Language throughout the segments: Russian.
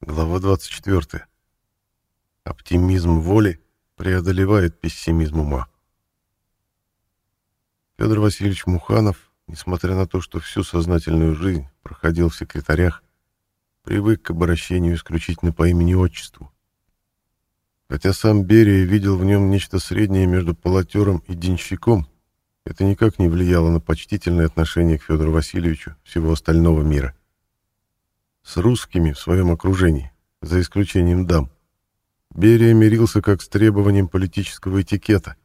Глава 24. Оптимизм воли преодолевает пессимизм ума. Федор Васильевич Муханов, несмотря на то, что всю сознательную жизнь проходил в секретарях, привык к обращению исключительно по имени-отчеству. Хотя сам Берия видел в нем нечто среднее между полотером и денщиком, это никак не влияло на почтительное отношение к Федору Васильевичу всего остального мира. С русскими в своем окружении, за исключением дам, Берия мирился как с требованием политического этикета.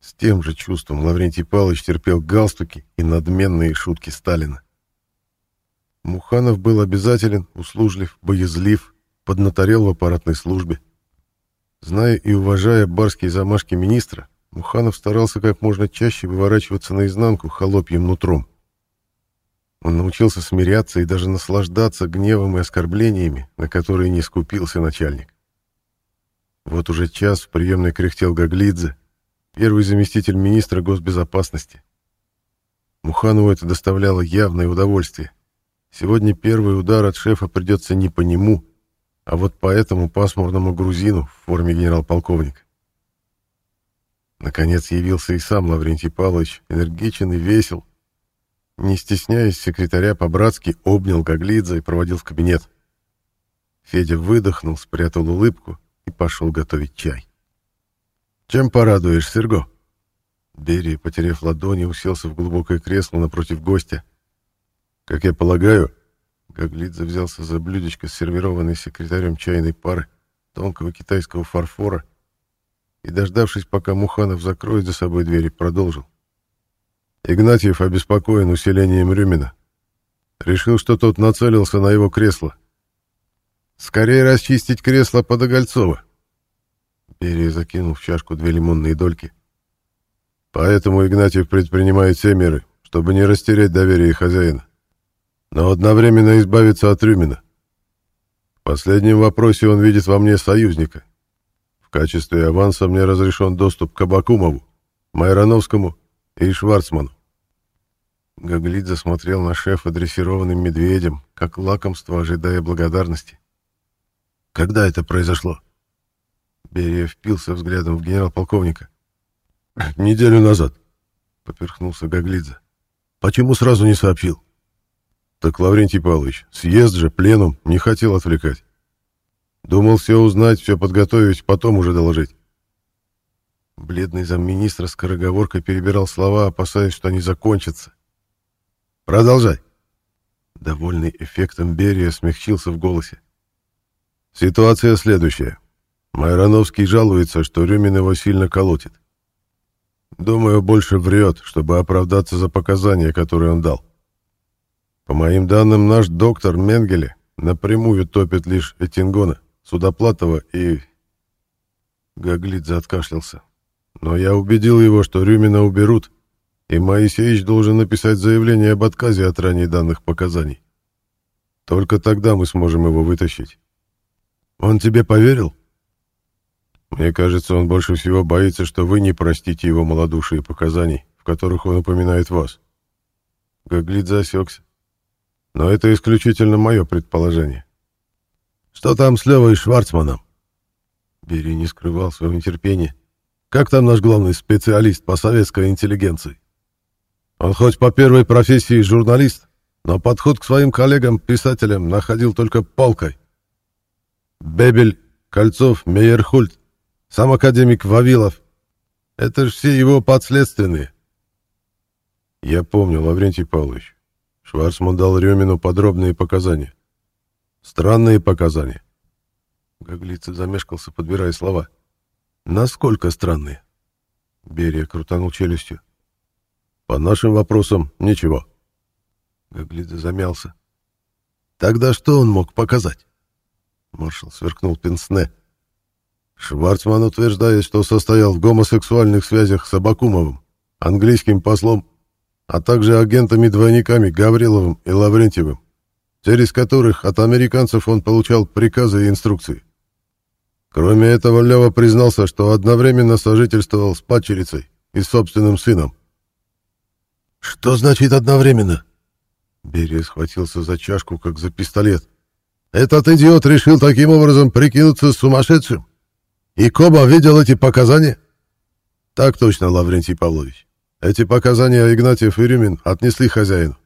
С тем же чувством Лаврентий Павлович терпел галстуки и надменные шутки Сталина. Муханов был обязателен, услужлив, боязлив, поднаторел в аппаратной службе. Зная и уважая барские замашки министра, Муханов старался как можно чаще выворачиваться наизнанку холопьим нутром. Он научился смиряться и даже наслаждаться гневом и оскорблениями, на которые не скупился начальник. Вот уже час в приемной кряхтел Гаглидзе, первый заместитель министра госбезопасности. Муханову это доставляло явное удовольствие. Сегодня первый удар от шефа придется не по нему, а вот по этому пасмурному грузину в форме генерал-полковника. Наконец явился и сам Лаврентий Павлович, энергичен и весел. Не стесняясь секретаря, по-братски обнял Гаглидзе и проводил в кабинет. Федя выдохнул, спрятал улыбку и пошел готовить чай. «Чем порадуешь, Серго?» Берия, потеряв ладони, уселся в глубокое кресло напротив гостя. «Как я полагаю...» Гаглидзе взялся за блюдечко, сервированной секретарем чайной пары, тонкого китайского фарфора, и, дождавшись, пока Муханов закроет за собой двери, продолжил. Игнатьев обеспокоен усилением Рюмина. Решил, что тот нацелился на его кресло. «Скорее расчистить кресло под Огольцова!» Берия закинул в чашку две лимонные дольки. «Поэтому Игнатьев предпринимает все меры, чтобы не растерять доверие хозяина, но одновременно избавиться от Рюмина. В последнем вопросе он видит во мне союзника, качестве аванса мне разрешен доступ к Абакумову, Майрановскому и Шварцману. Гаглидзе смотрел на шефа дрессированным медведем, как лакомство, ожидая благодарности. «Когда это произошло?» Берия впился взглядом в генерал-полковника. «Неделю назад», — поперхнулся Гаглидзе. «Почему сразу не сообщил?» «Так, Лаврентий Павлович, съезд же, пленум, не хотел отвлекать. Думал все узнать, все подготовить, потом уже доложить. Бледный замминистра скороговоркой перебирал слова, опасаясь, что они закончатся. «Продолжай!» Довольный эффектом Берия смягчился в голосе. «Ситуация следующая. Майрановский жалуется, что Рюмин его сильно колотит. Думаю, больше врет, чтобы оправдаться за показания, которые он дал. По моим данным, наш доктор Менгеле напрямую топит лишь Этингона. Судоплатова и... Гаглидзе откашлялся. Но я убедил его, что Рюмина уберут, и Моисеевич должен написать заявление об отказе от ранее данных показаний. Только тогда мы сможем его вытащить. Он тебе поверил? Мне кажется, он больше всего боится, что вы не простите его малодушие показаний, в которых он упоминает вас. Гаглидзе осекся. Но это исключительно мое предположение. Что там с Левой Шварцманом? Бери не скрывал своего нетерпения. Как там наш главный специалист по советской интеллигенции? Он хоть по первой профессии журналист, но подход к своим коллегам-писателям находил только палкой. Бебель, Кольцов, Мейерхульт, сам академик Вавилов. Это же все его подследственные. Я помню, Лаврентий Павлович. Шварцман дал Рёмину подробные показания. Странные показания. Гаглица замешкался, подбирая слова. Насколько странные? Берия крутанул челюстью. По нашим вопросам ничего. Гаглидзе замялся. Тогда что он мог показать? Маршал сверкнул пенсне. Шварцман утверждает, что состоял в гомосексуальных связях с Абакумовым, английским послом, а также агентами-двойниками Гавриловым и Лаврентьевым через которых от американцев он получал приказы и инструкции. Кроме этого, Лева признался, что одновременно сожительствовал с падчерицей и собственным сыном. «Что значит одновременно?» Берия схватился за чашку, как за пистолет. Этот идиот решил таким образом прикинуться сумасшедшим? И Коба видел эти показания? Так точно, Лаврентий Павлович. Эти показания Игнатьев и Рюмин отнесли хозяину.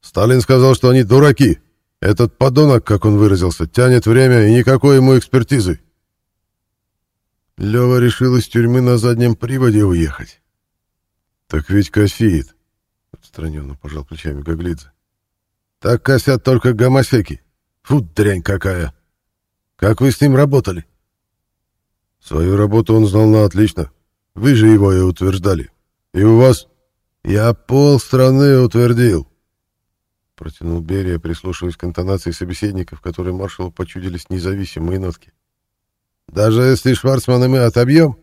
Сталин сказал, что они дураки. Этот подонок, как он выразился, тянет время и никакой ему экспертизы. Лёва решил из тюрьмы на заднем приводе уехать. Так ведь косит. Отстраненно пожал плечами Гаглидзе. Так косят только гомосеки. Фу, дрянь какая. Как вы с ним работали? Свою работу он знал на отлично. Вы же его и утверждали. И у вас... Я пол страны утвердил. Протянул Берия, прислушиваясь к интонации собеседников, которые маршалу почудились независимые нотки. Даже если Шварцмана мы отобьем,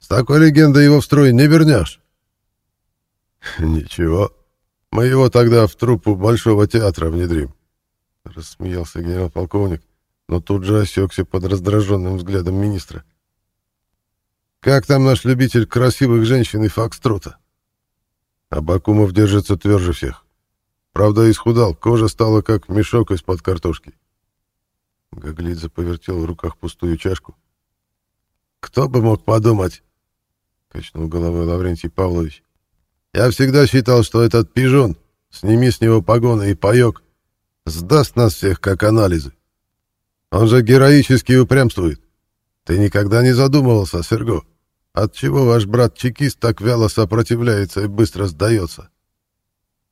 с такой легендой его в строй не вернешь. Ничего, мы его тогда в труппу Большого театра внедрим. Рассмеялся генерал-полковник, но тут же осекся под раздраженным взглядом министра. Как там наш любитель красивых женщин и фокстрота? Абакумов держится тверже всех. Правда, исхудал, кожа стала как мешок из-под картошки. Гаглидзе повертел в руках пустую чашку. «Кто бы мог подумать?» — качнул головой Лаврентий Павлович. «Я всегда считал, что этот пижон, сними с него погоны и паёк, сдаст нас всех как анализы. Он же героически упрямствует. Ты никогда не задумывался, Серго, отчего ваш брат-чекист так вяло сопротивляется и быстро сдается?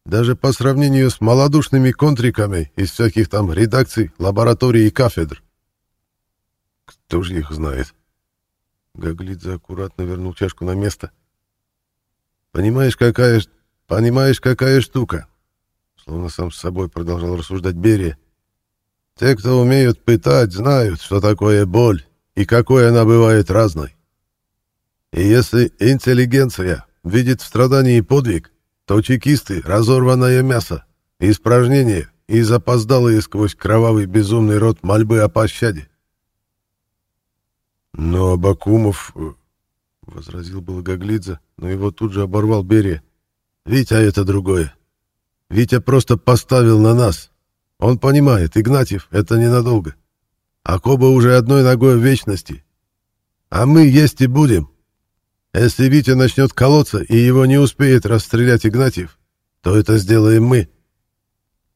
Даже по сравнению с малодушными контриками из всяких там редакций, лабораторий и кафедр. Кто же их знает? Гаглидзе аккуратно вернул чашку на место. Понимаешь, какая... Понимаешь, какая штука? Словно сам с собой продолжал рассуждать Берия. Те, кто умеют пытать, знают, что такое боль и какой она бывает разной. И если интеллигенция видит в страдании подвиг, то чекисты — разорванное мясо, испражнение и запоздалые сквозь кровавый безумный рот мольбы о пощаде. Но Абакумов... Возразил было Гаглидзе, но его тут же оборвал Берия. «Витя — это другое. Витя просто поставил на нас. Он понимает, Игнатьев — это ненадолго. А Коба уже одной ногой в вечности. А мы есть и будем. Если Витя начнет колоться и его не успеет расстрелять Игнатьев, то это сделаем мы.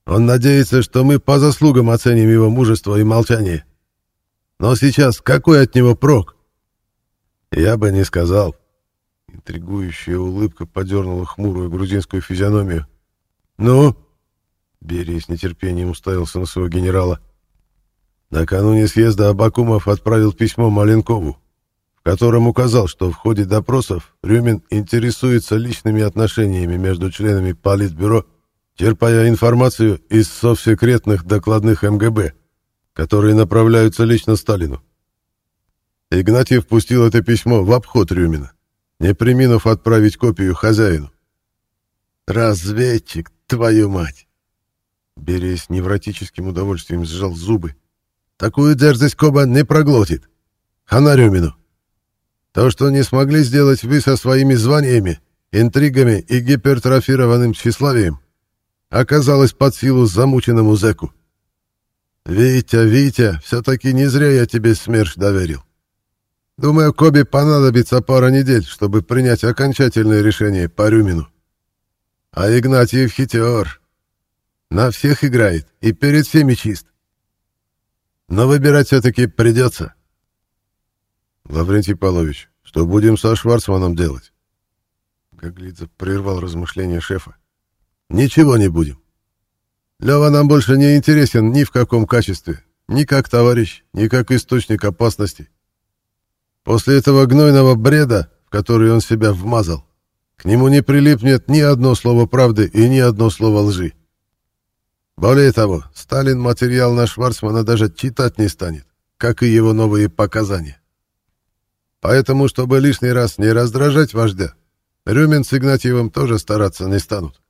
Он надеется, что мы по заслугам оценим его мужество и молчание. Но сейчас какой от него прок? Я бы не сказал. Интригующая улыбка подернула хмурую грузинскую физиономию. «Ну?» Берия с нетерпением уставился на своего генерала. Накануне съезда Абакумов отправил письмо Маленкову, в котором указал, что в ходе допросов Рюмин интересуется личными отношениями между членами Политбюро, черпая информацию из совсекретных докладных МГБ, которые направляются лично Сталину. Игнатьев пустил это письмо в обход Рюмина, не приминув отправить копию хозяину. «Разведчик, твою мать!» Берия невротическим удовольствием сжал зубы Такую дерзость Коба не проглотит. Хана Рюмину. То, что не смогли сделать вы со своими званиями, интригами и гипертрофированным тщеславием, оказалось под силу замученному зэку. Витя, Витя, все-таки не зря я тебе СМЕРШ доверил. Думаю, Кобе понадобится пара недель, чтобы принять окончательное решение по Рюмину. А Игнатьев хитер. На всех играет и перед всеми чист. Но выбирать все-таки придется. Лаврентий Павлович, что будем со Шварцманом делать? Гаглидзе прервал размышления шефа. Ничего не будем. Лева нам больше не интересен ни в каком качестве, ни как товарищ, ни как источник опасности. После этого гнойного бреда, в который он себя вмазал, к нему не прилипнет ни одно слово правды и ни одно слово лжи. Более того, Сталин материал на Шварцмана даже читать не станет, как и его новые показания. Поэтому, чтобы лишний раз не раздражать вождя, Рюмин с Игнатьевым тоже стараться не станут.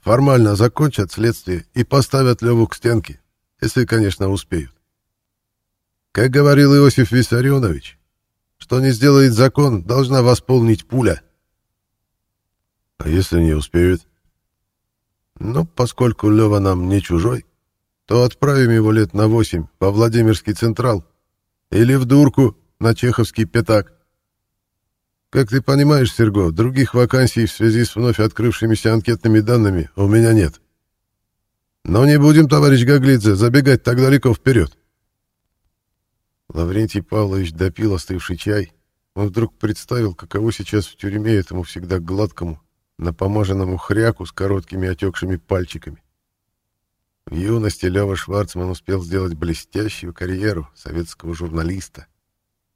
Формально закончат следствие и поставят Леву к стенке, если, конечно, успеют. Как говорил Иосиф Виссарионович, что не сделает закон, должна восполнить пуля. А если не успеют? Но поскольку Лева нам не чужой, то отправим его лет на восемь во Владимирский Централ или в Дурку на Чеховский Пятак. Как ты понимаешь, Серго, других вакансий в связи с вновь открывшимися анкетными данными у меня нет. Но не будем, товарищ Гаглидзе, забегать так далеко вперед. Лаврентий Павлович допил остывший чай. Он вдруг представил, каково сейчас в тюрьме этому всегда гладкому, напомаженному хряку с короткими отекшими пальчиками. В юности Лёва Шварцман успел сделать блестящую карьеру советского журналиста,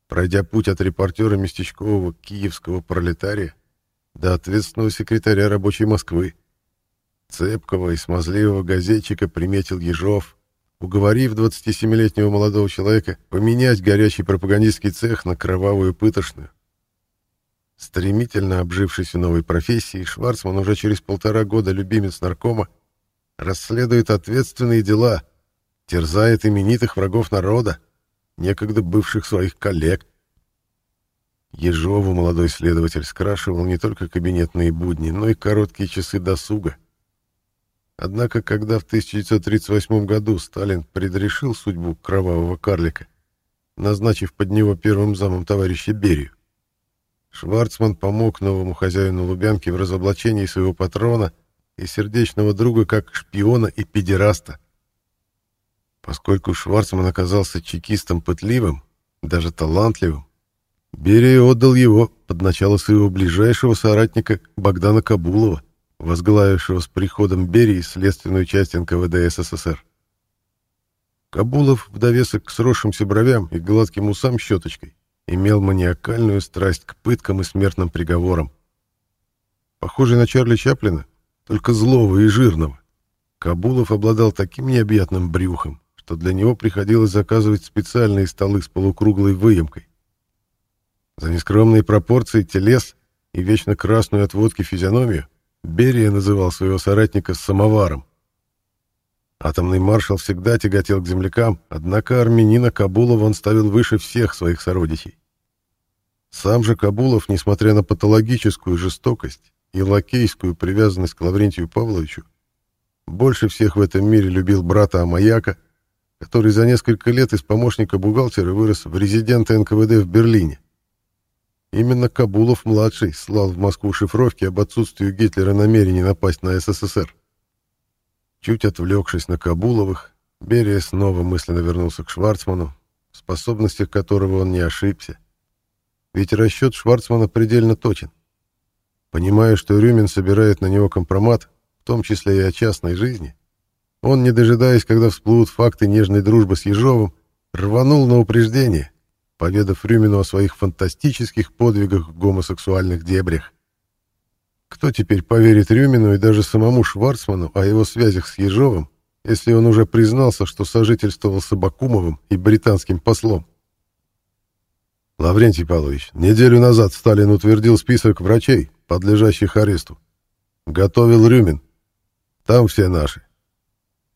пройдя путь от репортера местечкового киевского пролетария до ответственного секретаря рабочей Москвы. Цепкого и смазливого газетчика приметил Ежов, уговорив 27-летнего молодого человека поменять горячий пропагандистский цех на кровавую пытошную. Стремительно обжившись в новой профессии, Шварцман уже через полтора года любимец наркома расследует ответственные дела, терзает именитых врагов народа, некогда бывших своих коллег. Ежову молодой следователь скрашивал не только кабинетные будни, но и короткие часы досуга. Однако, когда в 1938 году Сталин предрешил судьбу кровавого карлика, назначив под него первым замом товарища Берию, Шварцман помог новому хозяину Лубянки в разоблачении своего патрона и сердечного друга как шпиона и педераста. Поскольку Шварцман оказался чекистом пытливым, даже талантливым, Берия отдал его под начало своего ближайшего соратника Богдана Кабулова, возглавившего с приходом Берии следственную часть НКВД СССР. Кабулов, в довесок к сросшимся бровям и гладким усам щеточкой, имел маниакальную страсть к пыткам и смертным приговорам. Похожий на Чарли Чаплина, только злого и жирного, Кабулов обладал таким необъятным брюхом, что для него приходилось заказывать специальные столы с полукруглой выемкой. За нескромные пропорции телес и вечно красную от водки физиономию Берия называл своего соратника «самоваром». Атомный маршал всегда тяготел к землякам, однако армянина Кабулова он ставил выше всех своих сородичей. Сам же Кабулов, несмотря на патологическую жестокость и лакейскую привязанность к Лаврентию Павловичу, больше всех в этом мире любил брата Амаяка, который за несколько лет из помощника бухгалтера вырос в резидента НКВД в Берлине. Именно Кабулов-младший слал в Москву шифровки об отсутствии Гитлера намерений напасть на СССР. Чуть отвлекшись на Кабуловых, Берия снова мысленно вернулся к Шварцману, в способностях которого он не ошибся. Ведь расчет Шварцмана предельно точен. Понимая, что Рюмин собирает на него компромат, в том числе и о частной жизни, он, не дожидаясь, когда всплывут факты нежной дружбы с Ежовым, рванул на упреждение поведав Рюмину о своих фантастических подвигах в гомосексуальных дебрях. Кто теперь поверит Рюмину и даже самому Шварцману о его связях с Ежовым, если он уже признался, что сожительствовал с Абакумовым и британским послом? Лаврентий Павлович, неделю назад Сталин утвердил список врачей, подлежащих аресту. Готовил Рюмин. Там все наши.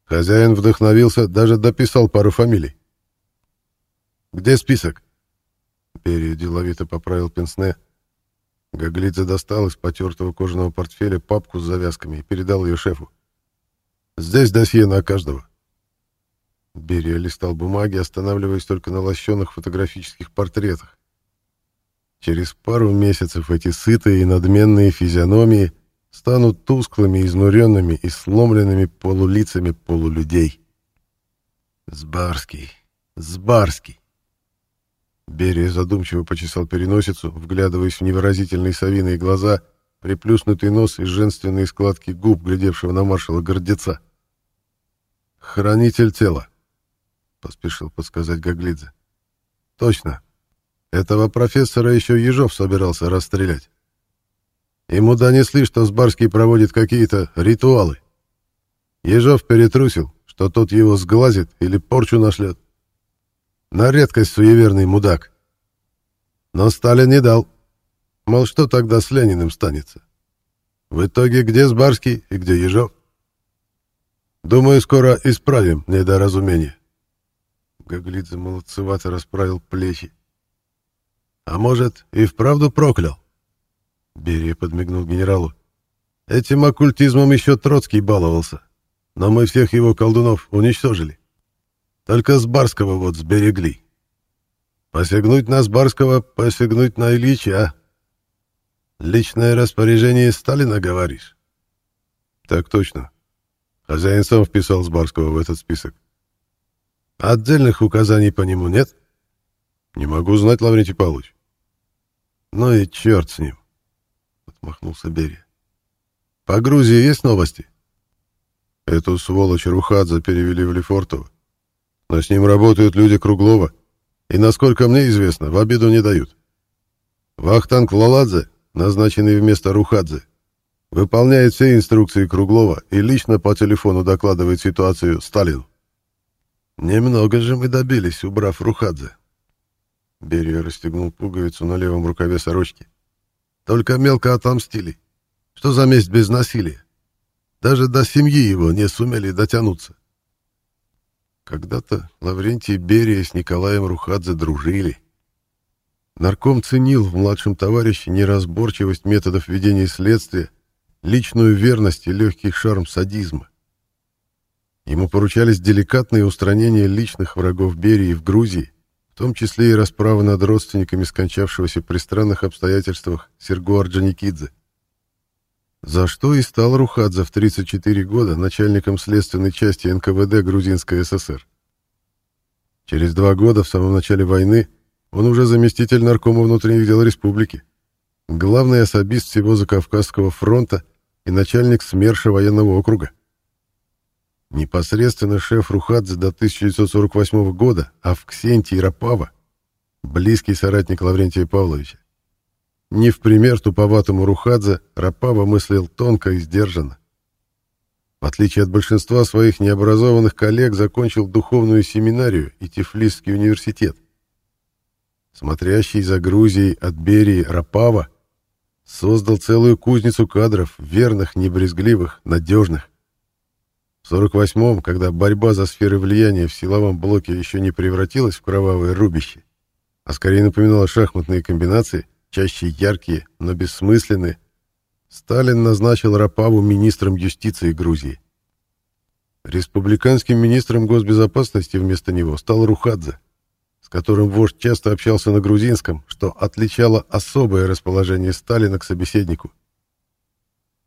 Хозяин вдохновился, даже дописал пару фамилий. Где список? Перья деловито поправил пенсне. Гаглидзе достал из потертого кожаного портфеля папку с завязками и передал ее шефу. «Здесь досье на каждого». Берия листал бумаги, останавливаясь только на лощенных фотографических портретах. Через пару месяцев эти сытые и надменные физиономии станут тусклыми, изнуренными и сломленными полулицами полулюдей. Сбарский, Сбарский. Берия задумчиво почесал переносицу, вглядываясь в невыразительные совиные глаза, приплюснутый нос и женственные складки губ, глядевшего на маршала Гордеца. «Хранитель тела», — поспешил подсказать Гаглидзе. «Точно. Этого профессора еще Ежов собирался расстрелять. Ему донесли, что Сбарский проводит какие-то ритуалы. Ежов перетрусил, что тот его сглазит или порчу нашлет. На редкость суеверный мудак. Но Сталин не дал. Мол, что тогда с Лениным станется? В итоге где Сбарский и где Ежов? Думаю, скоро исправим недоразумение. Гаглидзе молодцевато расправил плечи. А может, и вправду проклял? Берия подмигнул генералу. Этим оккультизмом еще Троцкий баловался. но мы всех его колдунов уничтожили. Только с Барского вот сберегли. Посягнуть на Сбарского, посягнуть на Ильича. Личное распоряжение Сталина, говоришь? Так точно. Хозяин сам вписал Сбарского в этот список. Отдельных указаний по нему нет? Не могу знать, Лаврентий Павлович. Ну и черт с ним, отмахнулся Берия. По Грузии есть новости? Эту сволочь Рухадзе перевели в Лефортово. Но с ним работают люди Круглова. И, насколько мне известно, в обиду не дают. Вахтанг Лаладзе, назначенный вместо Рухадзе, выполняет все инструкции Круглова и лично по телефону докладывает ситуацию Сталину. Немного же мы добились, убрав Рухадзе. Берия расстегнул пуговицу на левом рукаве сорочки. Только мелко отомстили. Что за месть без насилия? Даже до семьи его не сумели дотянуться. Когда-то Лаврентий Берия с Николаем Рухадзе дружили. Нарком ценил в младшем товарище неразборчивость методов ведения следствия, личную верность и легкий шарм садизма. Ему поручались деликатные устранения личных врагов Берии в Грузии, в том числе и расправы над родственниками скончавшегося при странных обстоятельствах Серго Орджоникидзе. За что и стал Рухадзе в 34 года начальником следственной части НКВД Грузинской ССР. Через два года, в самом начале войны, он уже заместитель наркома внутренних дел республики, главный особист всего Закавказского фронта и начальник СМЕРШа военного округа. Непосредственно шеф Рухадзе до 1948 года Авксентий Рапава, близкий соратник Лаврентия Павловича. Не в пример туповатому Рухадзе, Рапава мыслил тонко и сдержанно. В отличие от большинства своих необразованных коллег, закончил духовную семинарию и Тифлисский университет. Смотрящий за Грузией от Берии Рапава создал целую кузницу кадров, верных, небрезгливых, надежных. В 48-м, когда борьба за сферы влияния в силовом блоке еще не превратилась в кровавое рубище, а скорее напоминала шахматные комбинации, чаще яркие, но бессмысленные, Сталин назначил Рапаву министром юстиции Грузии. Республиканским министром госбезопасности вместо него стал Рухадзе, с которым вождь часто общался на грузинском, что отличало особое расположение Сталина к собеседнику.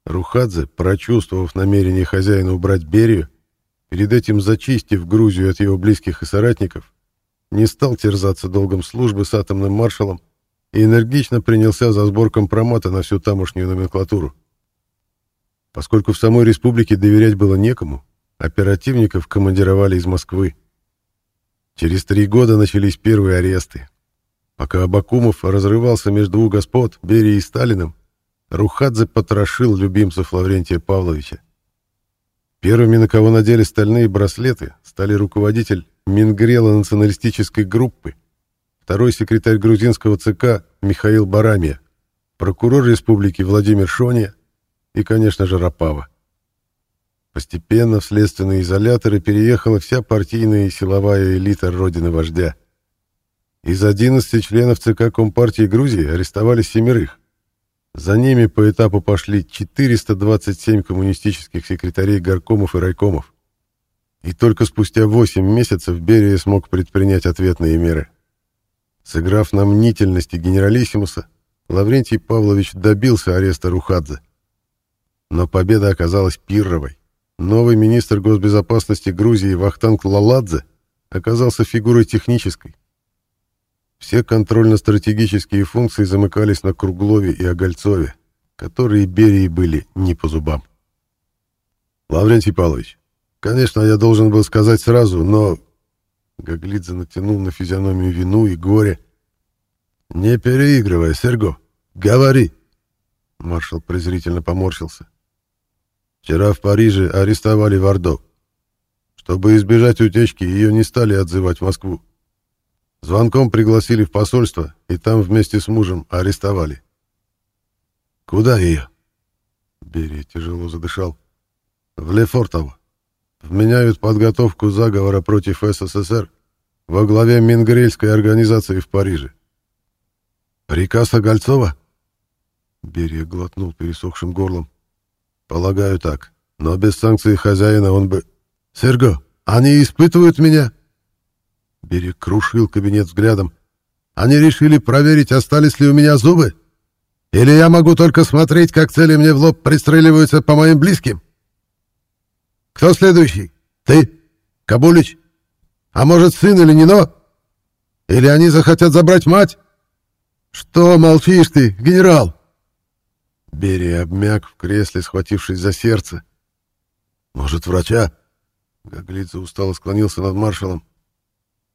Рухадзе, прочувствовав намерение хозяина убрать Берию, перед этим зачистив Грузию от его близких и соратников, не стал терзаться долгом службы с атомным маршалом и энергично принялся за сбор компромата на всю тамошнюю номенклатуру. Поскольку в самой республике доверять было некому, оперативников командировали из Москвы. Через три года начались первые аресты. Пока Абакумов разрывался между двух господ, Берией и Сталиным, Рухадзе потрошил любимцев Лаврентия Павловича. Первыми, на кого надели стальные браслеты, стали руководитель Мингрела националистической группы, второй секретарь грузинского ЦК Михаил Барамия, прокурор республики Владимир Шония и, конечно же, Рапава. Постепенно в следственные изоляторы переехала вся партийная и силовая элита родины вождя. Из 11 членов ЦК Компартии Грузии арестовали семерых, за ними по этапу пошли 427 коммунистических секретарей горкомов и райкомов. И только спустя 8 месяцев Берия смог предпринять ответные меры. Сыграв на мнительности генералиссимуса, Лаврентий Павлович добился ареста Рухадзе. Но победа оказалась пирровой. Новый министр госбезопасности Грузии Вахтанг Лаладзе оказался фигурой технической, все контрольно-стратегические функции замыкались на Круглове и Огольцове, которые Берии были не по зубам. «Лаврентий Павлович, конечно, я должен был сказать сразу, но...» Гаглидзе натянул на физиономию вину и горе. «Не переигрывай, Серго, говори!» Маршал презрительно поморщился. «Вчера в Париже арестовали Вардо. Чтобы избежать утечки, ее не стали отзывать в Москву. Звонком пригласили в посольство, и там вместе с мужем арестовали. «Куда ее?» Берия тяжело задышал. «В Лефортово. Вменяют подготовку заговора против СССР во главе Мингрельской организации в Париже. Приказ Огольцова?» Берия глотнул пересохшим горлом. «Полагаю так. Но без санкций хозяина он бы... «Серго, они испытывают меня?» Берег крушил кабинет взглядом. «Они решили проверить, остались ли у меня зубы? Или я могу только смотреть, как цели мне в лоб пристреливаются по моим близким?» «Кто следующий? Ты? Кабулич? А может, сын или Нино? Или они захотят забрать мать?» «Что молчишь ты, генерал?» Берия обмяк в кресле, схватившись за сердце. «Может, врача?» Гаглидзе устало склонился над маршалом.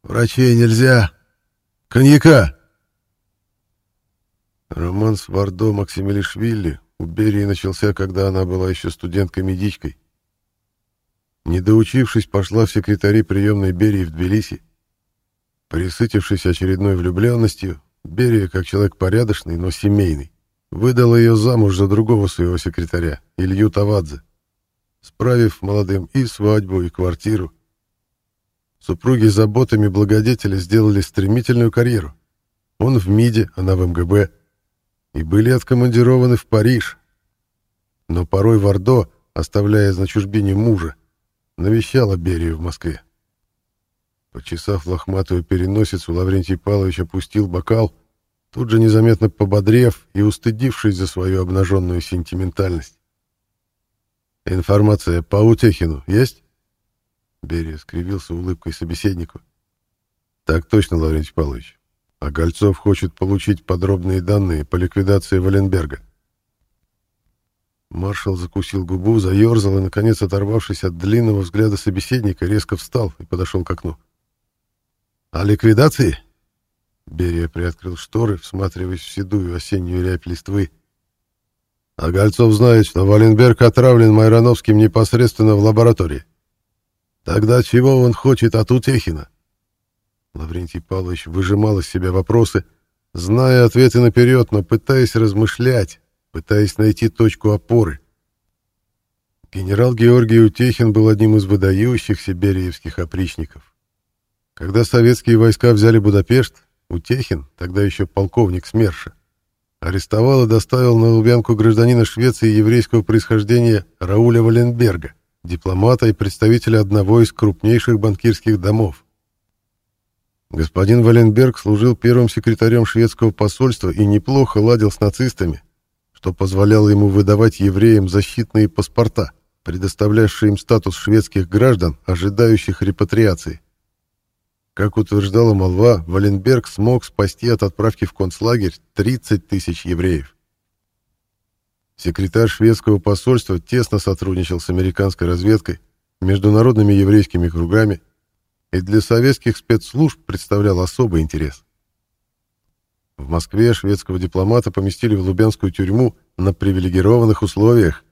«Врачей нельзя! Коньяка!» Роман с Вардо Максимилишвили у Берии начался, когда она была еще студенткой-медичкой. Не доучившись, пошла в секретари приемной Берии в Тбилиси. Присытившись очередной влюбленностью, Берия, как человек порядочный, но семейный, выдала ее замуж за другого своего секретаря, Илью Тавадзе, справив молодым и свадьбу, и квартиру. Супруги заботами благодетеля сделали стремительную карьеру. Он в МИДе, она в МГБ, и были откомандированы в Париж. Но порой Вардо, оставляя на чужбине мужа, навещала Берию в Москве. Почесав лохматую переносицу, Лаврентий Павлович опустил бокал, тут же незаметно пободрев и устыдившись за свою обнаженную сентиментальность. «Информация по Утехину есть?» Берия скривился улыбкой собеседнику. «Так точно, Лаврентий Павлович. А Гольцов хочет получить подробные данные по ликвидации Валенберга». Маршал закусил губу, заерзал и, наконец, оторвавшись от длинного взгляда собеседника, резко встал и подошел к окну. «О ликвидации?» Берия приоткрыл шторы, всматриваясь в седую осеннюю рябь листвы. «А Гольцов знает, что Валенберг отравлен Майрановским непосредственно в лаборатории. Тогда чего он хочет от Утехина?» Лаврентий Павлович выжимал из себя вопросы, зная ответы наперед, но пытаясь размышлять, пытаясь найти точку опоры. Генерал Георгий Утехин был одним из выдающихся бериевских опричников. Когда советские войска взяли Будапешт, Утехин, тогда еще полковник СМЕРШа, арестовал и доставил на Лубянку гражданина Швеции еврейского происхождения Рауля Валенберга, дипломата и представителя одного из крупнейших банкирских домов. Господин Валенберг служил первым секретарем шведского посольства и неплохо ладил с нацистами, что позволяло ему выдавать евреям защитные паспорта, предоставлявшие им статус шведских граждан, ожидающих репатриации. Как утверждала молва, Валенберг смог спасти от отправки в концлагерь 30 тысяч евреев. Секретарь шведского посольства тесно сотрудничал с американской разведкой, международными еврейскими кругами и для советских спецслужб представлял особый интерес. В Москве шведского дипломата поместили в Лубянскую тюрьму на привилегированных условиях.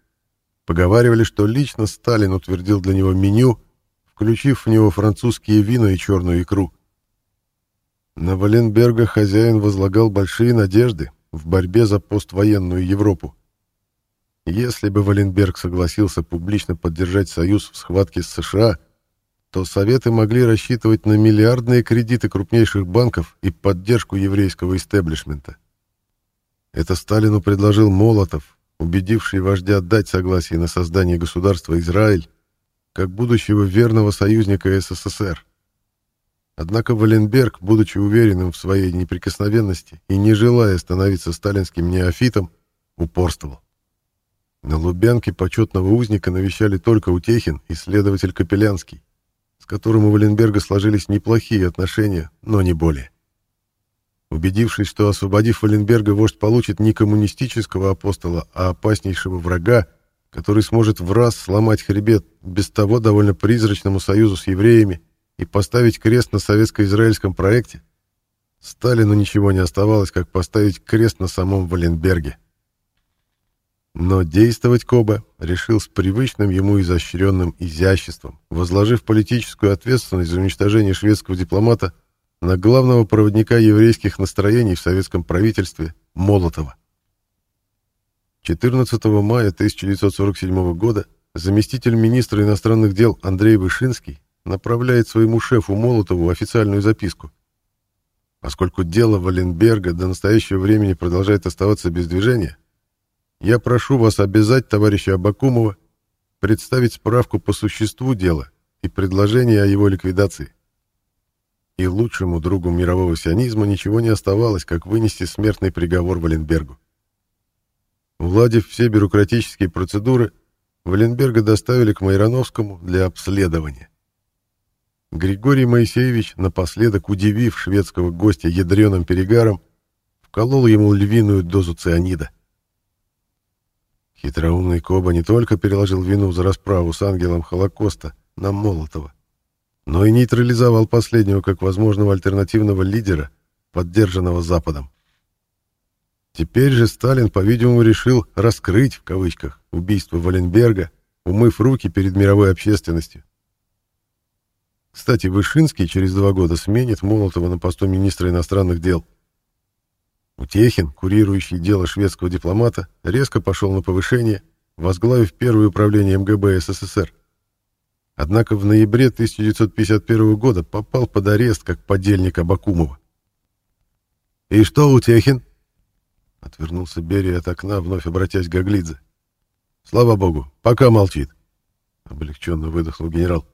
Поговаривали, что лично Сталин утвердил для него меню включив в него французские вина и черную икру. На Валенберга хозяин возлагал большие надежды в борьбе за поствоенную Европу. Если бы Валенберг согласился публично поддержать союз в схватке с США, то Советы могли рассчитывать на миллиардные кредиты крупнейших банков и поддержку еврейского истеблишмента. Это Сталину предложил Молотов, убедивший вождя дать согласие на создание государства Израиль как будущего верного союзника СССР. Однако Валенберг, будучи уверенным в своей неприкосновенности и не желая становиться сталинским неофитом, упорствовал. На Лубянке почетного узника навещали только Утехин и следователь Капелянский, с которым у Валенберга сложились неплохие отношения, но не более. Убедившись, что, освободив Валенберга, вождь получит не коммунистического апостола, а опаснейшего врага, который сможет в раз сломать хребет без того довольно призрачному союзу с евреями и поставить крест на советско-израильском проекте, Сталину ничего не оставалось, как поставить крест на самом Валенберге. Но действовать Коба решил с привычным ему изощренным изяществом, возложив политическую ответственность за уничтожение шведского дипломата на главного проводника еврейских настроений в советском правительстве Молотова. 14 мая 1947 года заместитель министра иностранных дел Андрей Вышинский направляет своему шефу Молотову официальную записку. Поскольку дело Валенберга до настоящего времени продолжает оставаться без движения, я прошу вас обязать товарища Абакумова представить справку по существу дела и предложение о его ликвидации. И лучшему другу мирового сионизма ничего не оставалось, как вынести смертный приговор Валенбергу. Уладив все бюрократические процедуры, Валенберга доставили к Майрановскому для обследования. Григорий Моисеевич, напоследок удивив шведского гостя ядреным перегаром, вколол ему львиную дозу цианида. Хитроумный Коба не только переложил вину за расправу с ангелом Холокоста на Молотова, но и нейтрализовал последнего как возможного альтернативного лидера, поддержанного Западом. Теперь же Сталин, по-видимому, решил «раскрыть» в кавычках убийство Валенберга, умыв руки перед мировой общественностью. Кстати, Вышинский через два года сменит Молотова на посту министра иностранных дел. Утехин, курирующий дело шведского дипломата, резко пошел на повышение, возглавив первое управление МГБ СССР. Однако в ноябре 1951 года попал под арест как подельник Абакумова. «И что, Утехин?» Отвернулся Берия от окна, вновь обратясь к Гаглидзе. «Слава богу, пока молчит», — облегченно выдохнул генерал.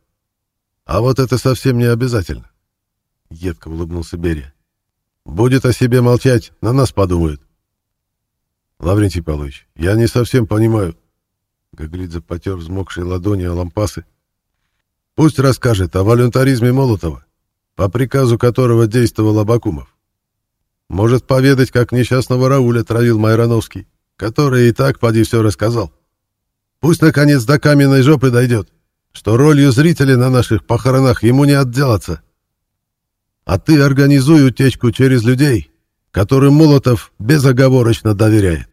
«А вот это совсем не обязательно», — едко улыбнулся Берия. «Будет о себе молчать, на нас подумают». «Лаврентий Павлович, я не совсем понимаю». Гаглидзе потер взмокшие ладони о лампасы. «Пусть расскажет о волюнтаризме Молотова, по приказу которого действовал Абакумов. Может поведать, как несчастного Рауля травил Майрановский, который и так поди все рассказал. Пусть, наконец, до каменной жопы дойдет, что ролью зрителя на наших похоронах ему не отделаться. А ты организуй утечку через людей, которым Молотов безоговорочно доверяет.